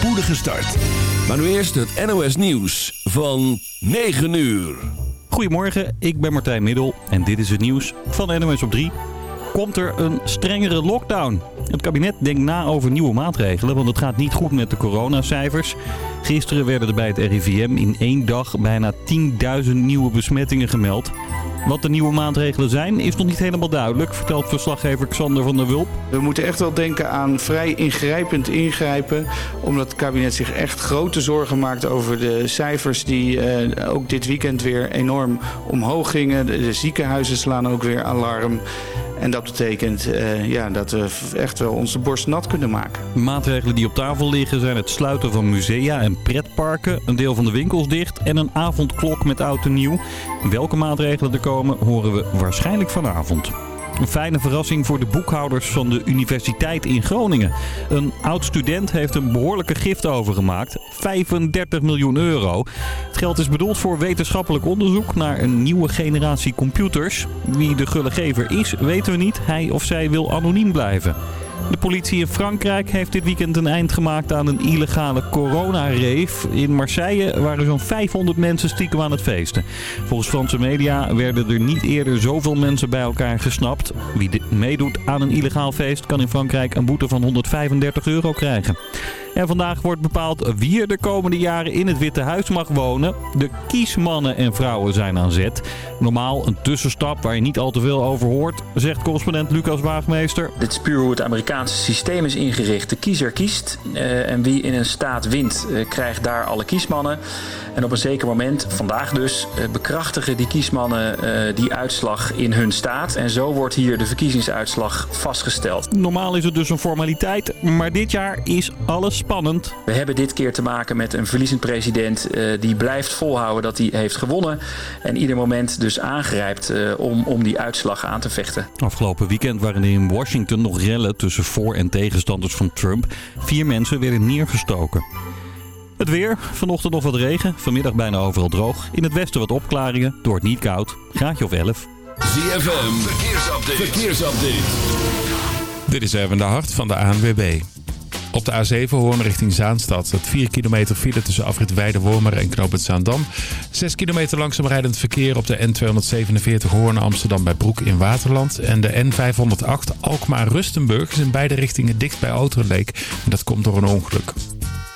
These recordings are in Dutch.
spoedige start. Maar nu eerst het NOS Nieuws van 9 uur. Goedemorgen, ik ben Martijn Middel en dit is het nieuws van NOS op 3. Komt er een strengere lockdown? Het kabinet denkt na over nieuwe maatregelen, want het gaat niet goed met de coronacijfers. Gisteren werden er bij het RIVM in één dag bijna 10.000 nieuwe besmettingen gemeld. Wat de nieuwe maatregelen zijn, is nog niet helemaal duidelijk, vertelt verslaggever Xander van der Wulp. We moeten echt wel denken aan vrij ingrijpend ingrijpen. Omdat het kabinet zich echt grote zorgen maakt over de cijfers die eh, ook dit weekend weer enorm omhoog gingen. De, de ziekenhuizen slaan ook weer alarm. En dat betekent uh, ja, dat we echt wel onze borst nat kunnen maken. Maatregelen die op tafel liggen zijn het sluiten van musea en pretparken, een deel van de winkels dicht en een avondklok met oud en nieuw. Welke maatregelen er komen horen we waarschijnlijk vanavond. Een fijne verrassing voor de boekhouders van de Universiteit in Groningen. Een oud-student heeft een behoorlijke gift overgemaakt. 35 miljoen euro. Het geld is bedoeld voor wetenschappelijk onderzoek naar een nieuwe generatie computers. Wie de gullegever is, weten we niet. Hij of zij wil anoniem blijven. De politie in Frankrijk heeft dit weekend een eind gemaakt aan een illegale corona-rave. In Marseille waren zo'n 500 mensen stiekem aan het feesten. Volgens Franse media werden er niet eerder zoveel mensen bij elkaar gesnapt. Wie meedoet aan een illegaal feest kan in Frankrijk een boete van 135 euro krijgen. En vandaag wordt bepaald wie er de komende jaren in het Witte Huis mag wonen. De kiesmannen en vrouwen zijn aan zet. Normaal een tussenstap waar je niet al te veel over hoort, zegt correspondent Lucas Waagmeester. Dit is puur hoe het Amerikaanse systeem is ingericht. De kiezer kiest uh, en wie in een staat wint, uh, krijgt daar alle kiesmannen. En op een zeker moment, vandaag dus, uh, bekrachtigen die kiesmannen die uitslag in hun staat. En zo wordt hier de verkiezingsuitslag vastgesteld. Normaal is het dus een formaliteit, maar dit jaar is alles spannend. We hebben dit keer te maken met een verliezend president uh, die blijft volhouden dat hij heeft gewonnen. En ieder moment dus aangrijpt uh, om, om die uitslag aan te vechten. Afgelopen weekend waren er in Washington nog rellen tussen voor- en tegenstanders van Trump. Vier mensen werden neergestoken. Het weer, vanochtend nog wat regen, vanmiddag bijna overal droog. In het westen wat opklaringen, door het niet koud, graadje of 11. ZFM, verkeersupdate. verkeersupdate. Dit is even de hart van de ANWB. Op de A7 Hoorn richting Zaanstad. Het 4 kilometer file tussen afrit Weidewormer en Knoop het Zaandam. 6 kilometer langzaam rijdend verkeer op de N247 Hoorn Amsterdam bij Broek in Waterland. En de N508 Alkmaar-Rustenburg is in beide richtingen dicht bij Autoleek. En dat komt door een ongeluk.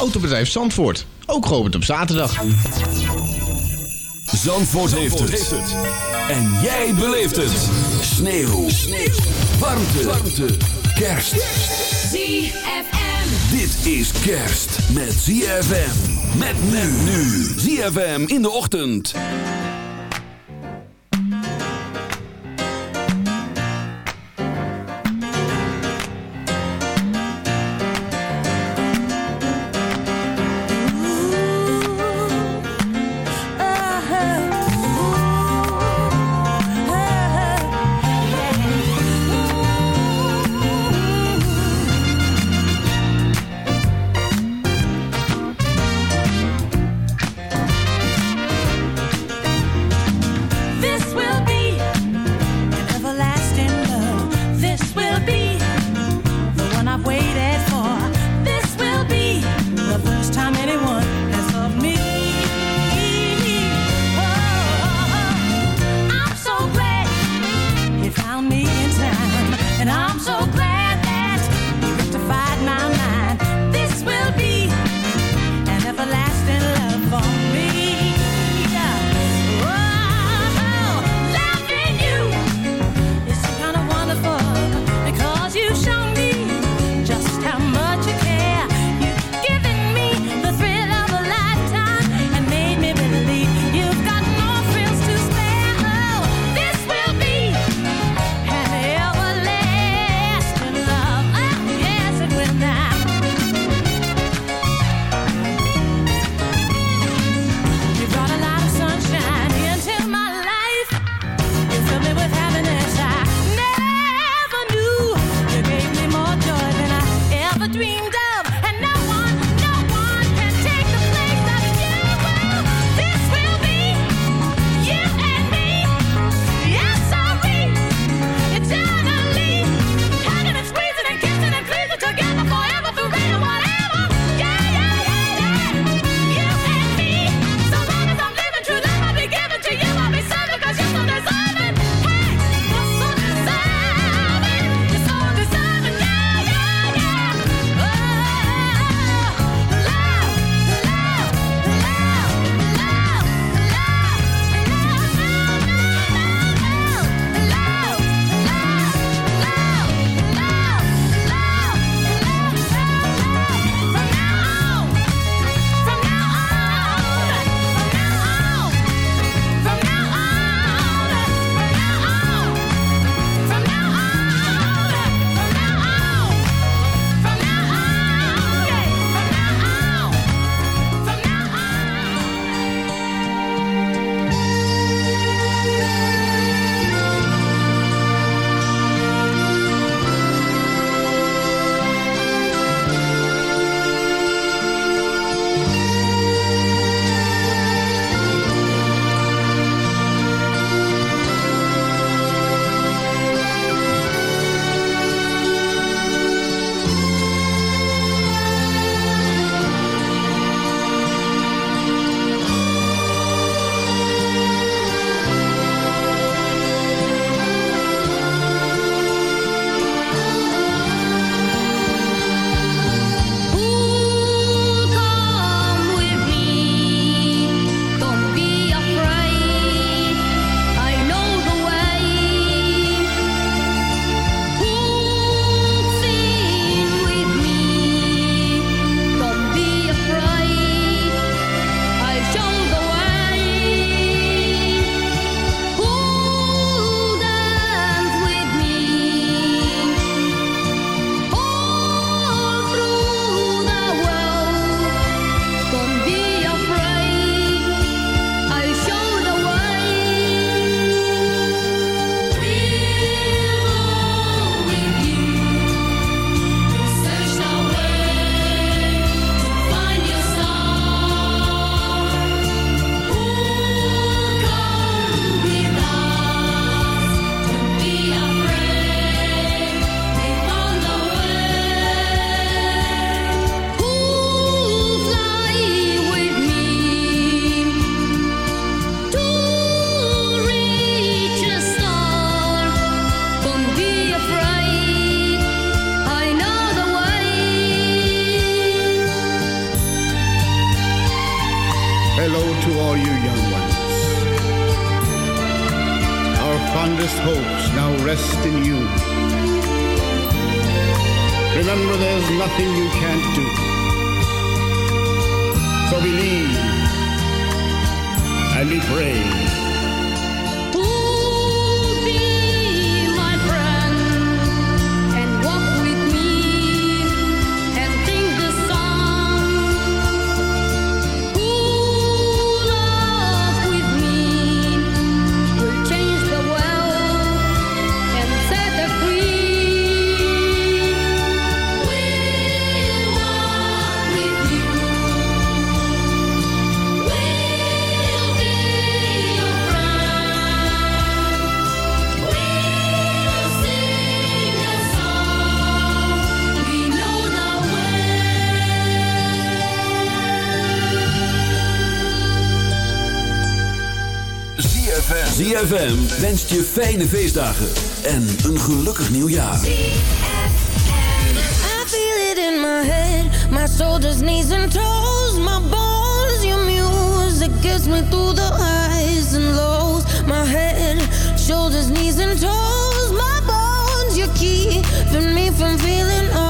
Autobedrijf Zandvoort, ook geopend op zaterdag. Zandvoort, heeft, het. En jij beleeft het. Sneeuw. Sneeuw. Warmte. Warmte. Kerst. ZFM. Dit is kerst met ZFM. Met men nu. ZFM in de ochtend. ZFM wenst je fijne feestdagen en een gelukkig nieuwjaar. I feel it in my head, my shoulders, knees and toes, my bones, your music gets me through the highs and lows. My head, shoulders, knees and toes, my bones, you're keeping me from feeling all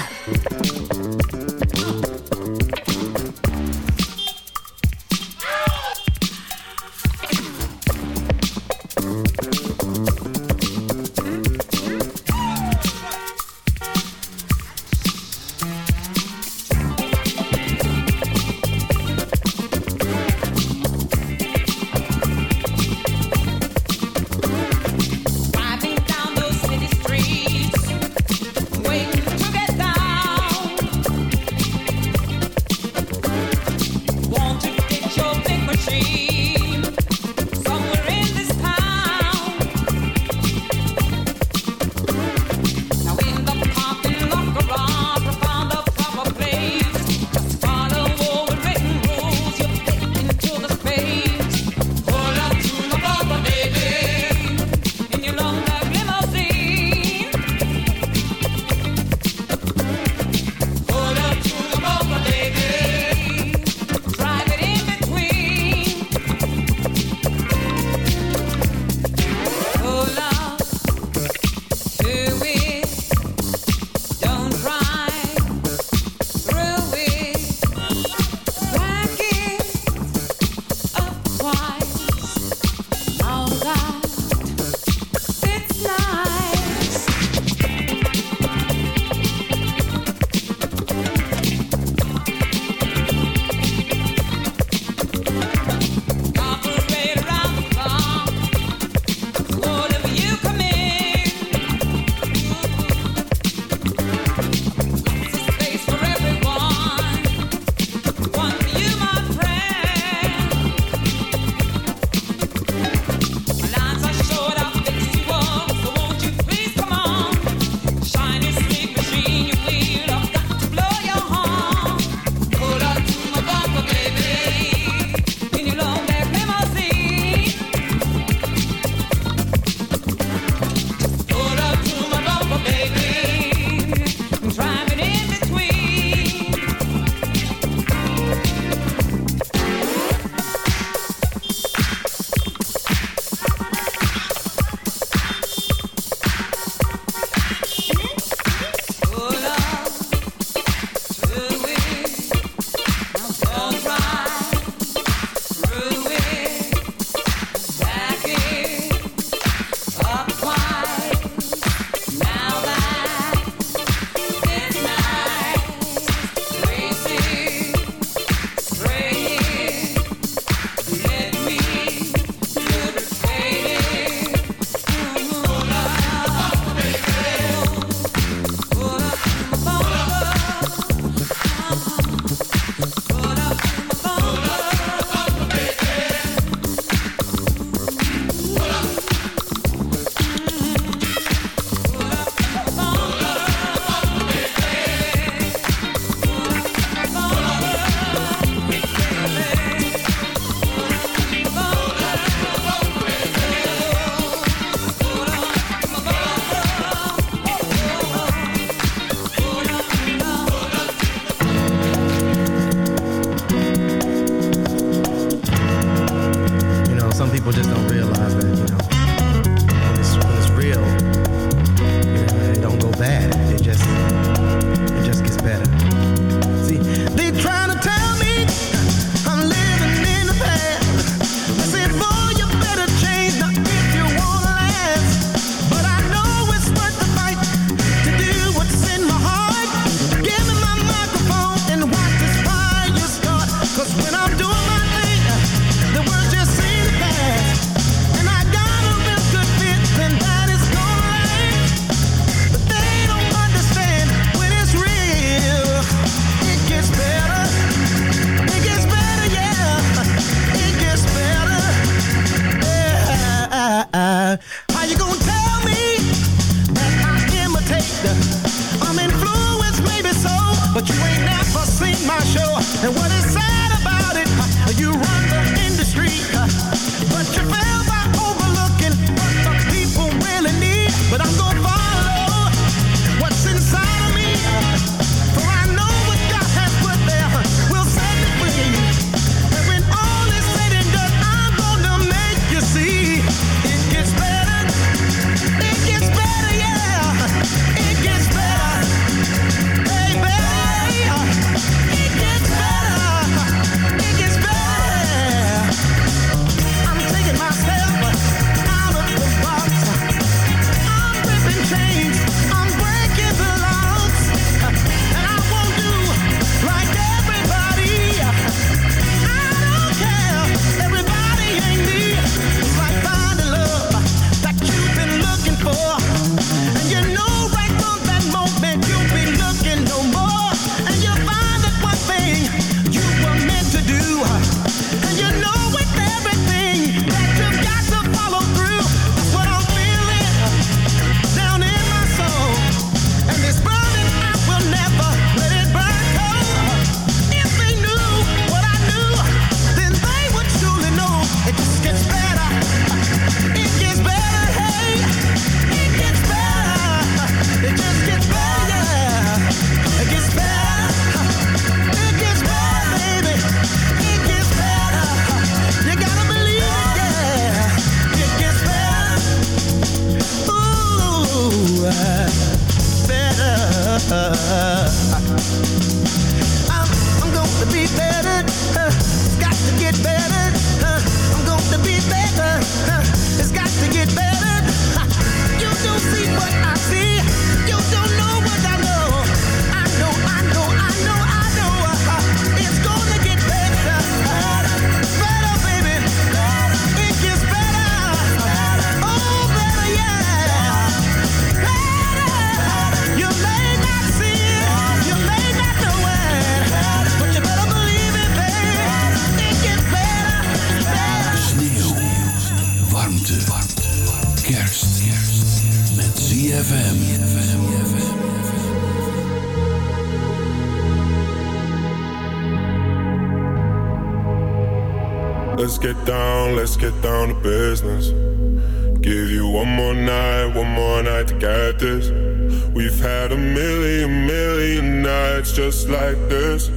like this.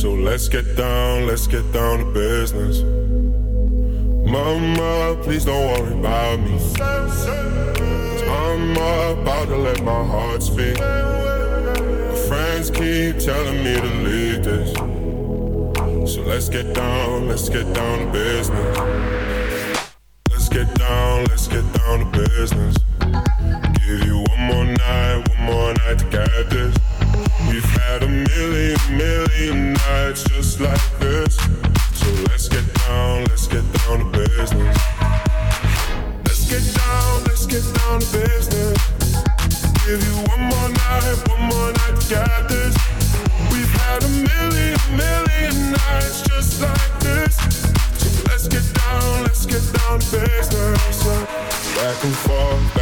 So let's get down, let's get down to business. Mama, please don't worry about me. I'm about to let my heart speak. My friends keep telling me to leave this. So let's get down, let's get down to business. Let's get down, let's get down to business. So let's get down, let's get down to business. Let's get down, let's get down to business. Give you one more night, one more night, this. We've had a million, million nights just like this. So let's get down, let's get down to business. Back and forth.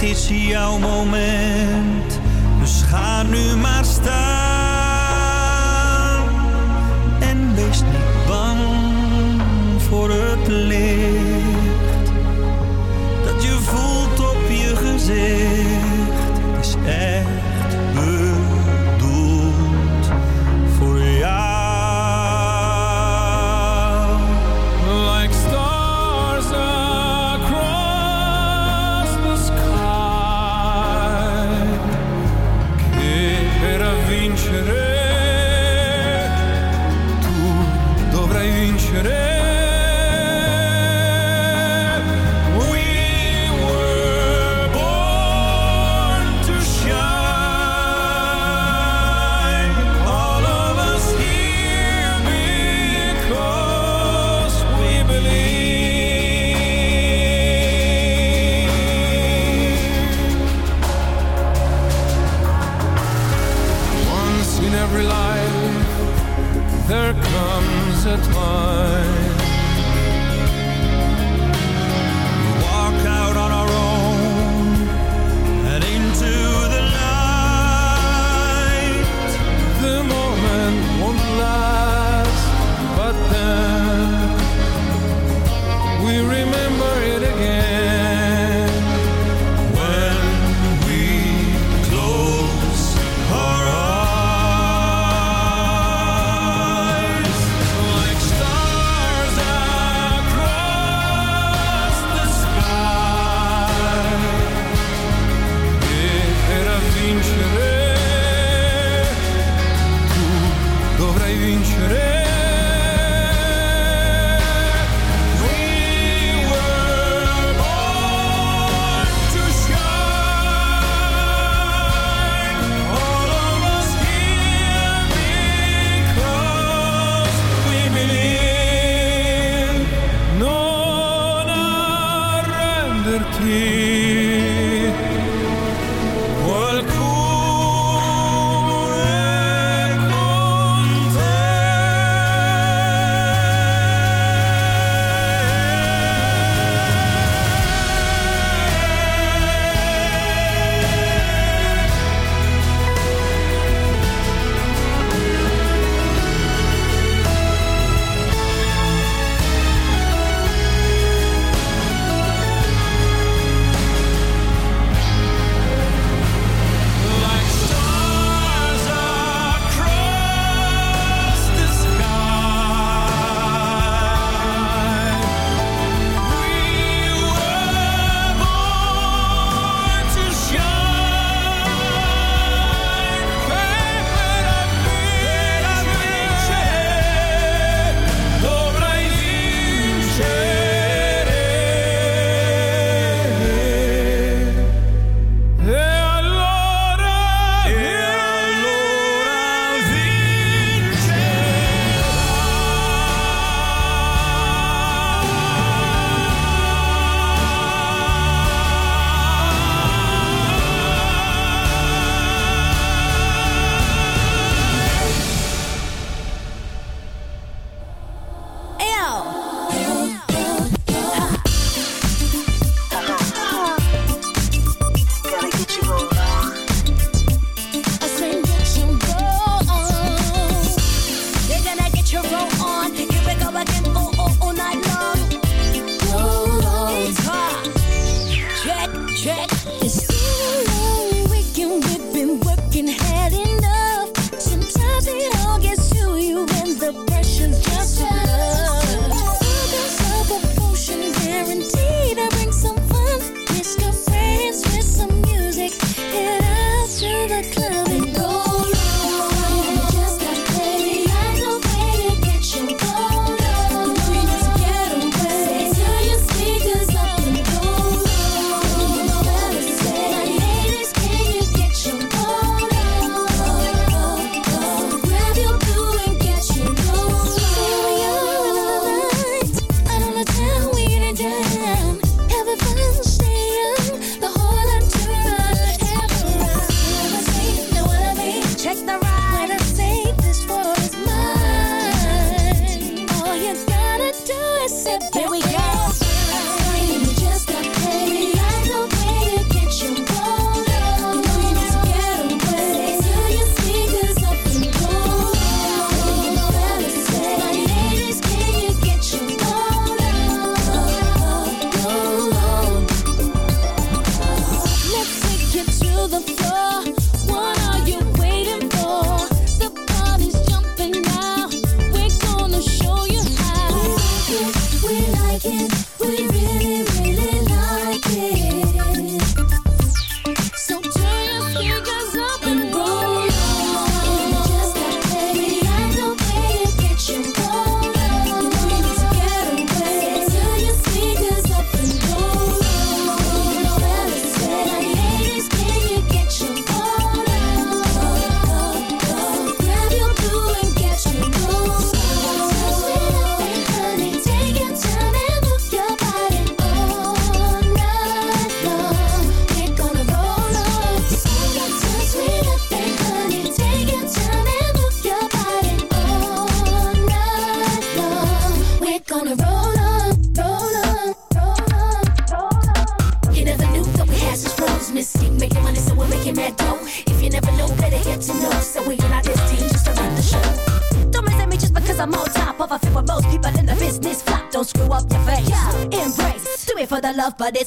het is jouw moment. Dus ga nu maar.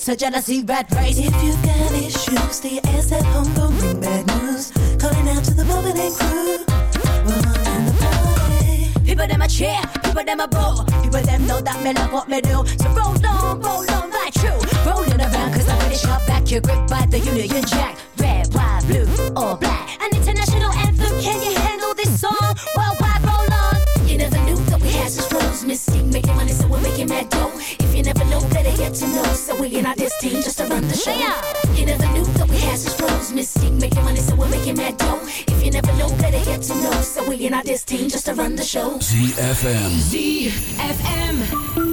It's a jealousy rat race. If you've got issues, stay your ass at home, don't bring bad news. Calling out to the moment and crew. We're on the party. People them a cheer, people them a boo. People them know that me love what me do. So roll on, roll on like true. Rolling around cause I finish up back. Your grip by the Union Jack. Red, white, blue, or black. We in our this team just to run the show. You never knew that we had such flows. Missing, making money, so we're making mad dough. If you never know, better get to know. So we in our this team just to run the show. ZFM. ZFM.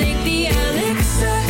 Take the elixir,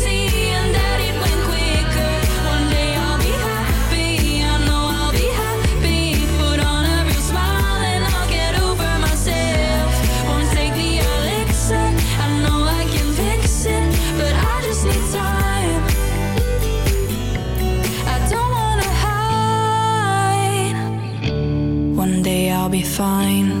fine.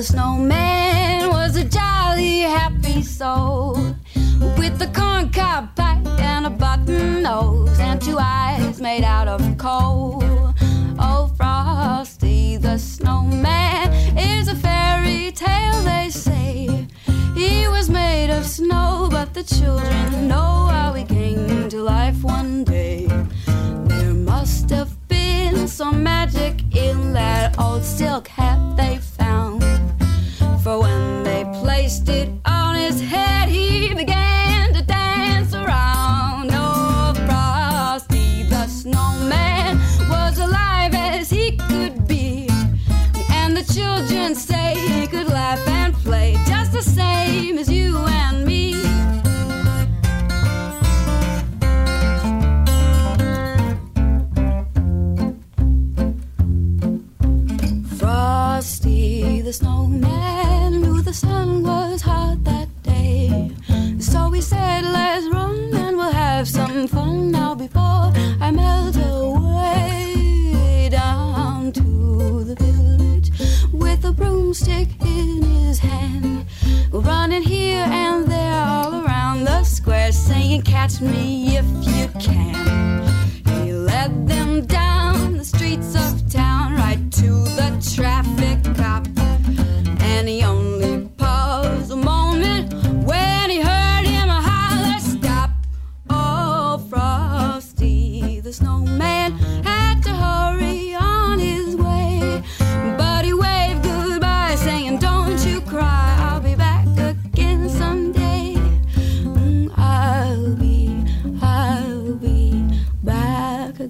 the snowman was a jolly happy soul with a corncob pipe and a button nose and two eyes made out of coal. Oh, Frosty the snowman is a fairy tale, they say. He was made of snow, but the children know how he came to life one day.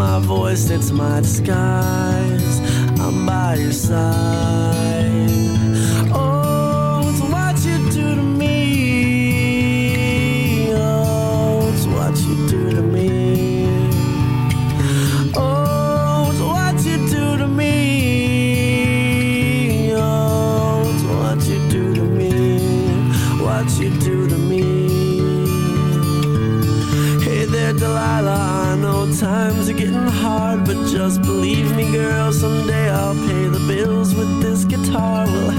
My voice, it's my disguise. I'm by your side.